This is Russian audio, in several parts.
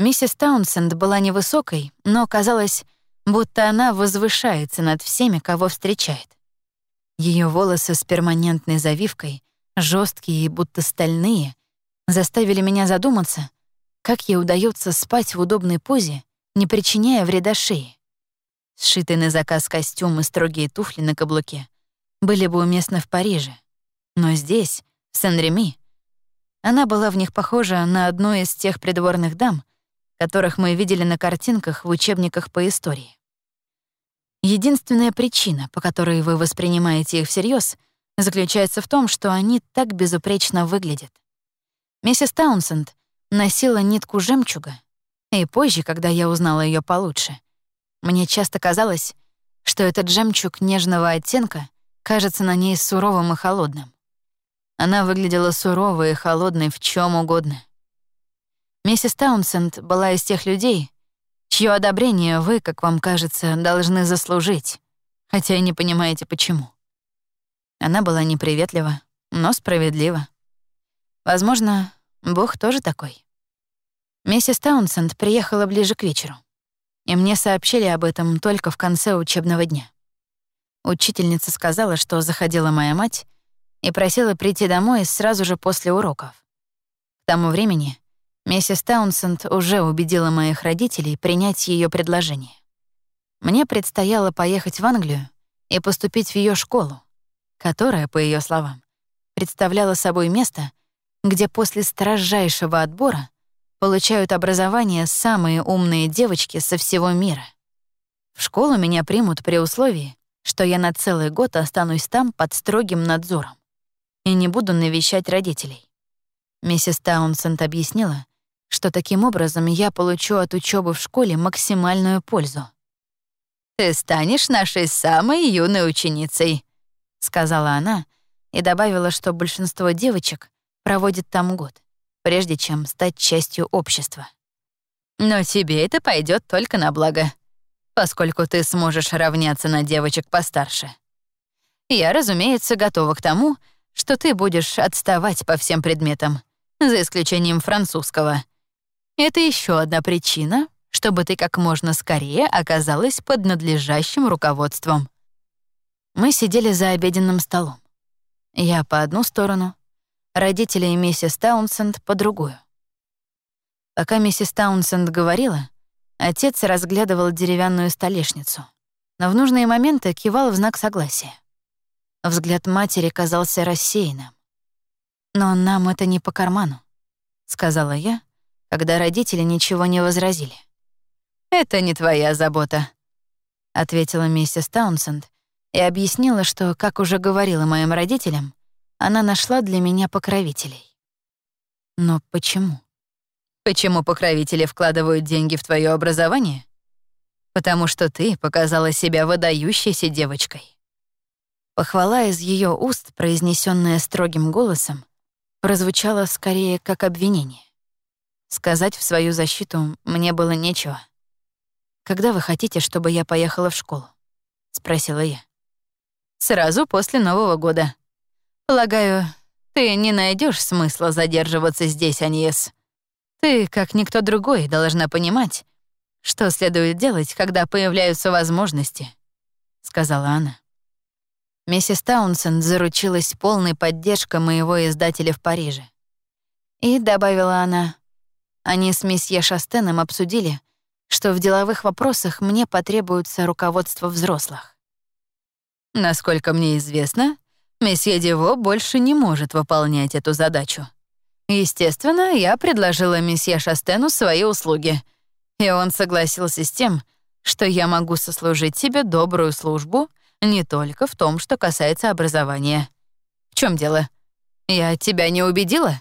Миссис Таунсенд была невысокой, но казалось, будто она возвышается над всеми, кого встречает. Ее волосы с перманентной завивкой, жесткие и будто стальные, заставили меня задуматься, как ей удается спать в удобной позе, не причиняя вреда шее. Сшитый на заказ костюм и строгие туфли на каблуке были бы уместны в Париже. Но здесь, в Сен-Реми, она была в них похожа на одну из тех придворных дам, которых мы видели на картинках в учебниках по истории. Единственная причина, по которой вы воспринимаете их всерьез, заключается в том, что они так безупречно выглядят. Миссис Таунсенд носила нитку жемчуга, и позже, когда я узнала ее получше, мне часто казалось, что этот жемчуг нежного оттенка кажется на ней суровым и холодным. Она выглядела суровой и холодной в чем угодно. Миссис Таунсенд была из тех людей, чье одобрение вы, как вам кажется, должны заслужить, хотя и не понимаете, почему. Она была неприветлива, но справедлива. Возможно, Бог тоже такой. Миссис Таунсенд приехала ближе к вечеру, и мне сообщили об этом только в конце учебного дня. Учительница сказала, что заходила моя мать и просила прийти домой сразу же после уроков. К тому времени миссис Таунсенд уже убедила моих родителей принять ее предложение. Мне предстояло поехать в Англию и поступить в ее школу, которая, по ее словам, представляла собой место, где после строжайшего отбора получают образование самые умные девочки со всего мира. В школу меня примут при условии, что я на целый год останусь там под строгим надзором и не буду навещать родителей. Миссис Таунсенд объяснила, что таким образом я получу от учебы в школе максимальную пользу. «Ты станешь нашей самой юной ученицей», — сказала она и добавила, что большинство девочек проводит там год, прежде чем стать частью общества. «Но тебе это пойдет только на благо поскольку ты сможешь равняться на девочек постарше. Я, разумеется, готова к тому, что ты будешь отставать по всем предметам, за исключением французского. Это еще одна причина, чтобы ты как можно скорее оказалась под надлежащим руководством. Мы сидели за обеденным столом. Я по одну сторону, родители и миссис Таунсенд по другую. Пока миссис Таунсенд говорила, Отец разглядывал деревянную столешницу, но в нужные моменты кивал в знак согласия. Взгляд матери казался рассеянным. «Но нам это не по карману», — сказала я, когда родители ничего не возразили. «Это не твоя забота», — ответила миссис Таунсенд и объяснила, что, как уже говорила моим родителям, она нашла для меня покровителей. Но почему? Почему покровители вкладывают деньги в твое образование? Потому что ты показала себя выдающейся девочкой. Похвала из ее уст, произнесенная строгим голосом, прозвучала скорее как обвинение. Сказать в свою защиту мне было нечего. «Когда вы хотите, чтобы я поехала в школу?» — спросила я. «Сразу после Нового года. Полагаю, ты не найдешь смысла задерживаться здесь, Аньес. Ты, как никто другой, должна понимать, что следует делать, когда появляются возможности», — сказала она. Миссис Таунсенд заручилась полной поддержкой моего издателя в Париже. И, добавила она, они с месье Шастеном обсудили, что в деловых вопросах мне потребуется руководство взрослых. Насколько мне известно, месье Дево больше не может выполнять эту задачу, Естественно, я предложила месье Шастену свои услуги, и он согласился с тем, что я могу сослужить себе добрую службу не только в том, что касается образования. В чем дело? Я тебя не убедила?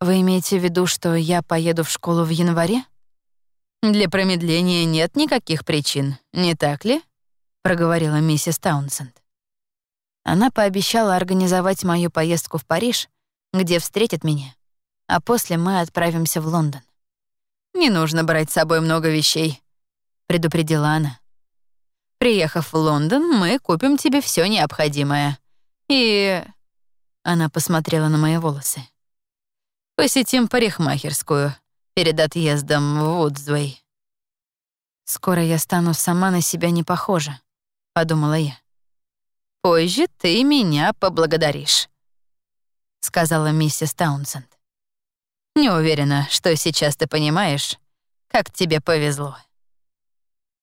Вы имеете в виду, что я поеду в школу в январе? Для промедления нет никаких причин, не так ли? проговорила миссис Таунсенд. Она пообещала организовать мою поездку в Париж, где встретит меня, а после мы отправимся в Лондон. «Не нужно брать с собой много вещей», — предупредила она. «Приехав в Лондон, мы купим тебе все необходимое. И...» Она посмотрела на мои волосы. «Посетим парикмахерскую. перед отъездом в Вудзвей. «Скоро я стану сама на себя не похожа», — подумала я. «Позже ты меня поблагодаришь», — сказала миссис Таунсенд. «Не уверена, что сейчас ты понимаешь, как тебе повезло».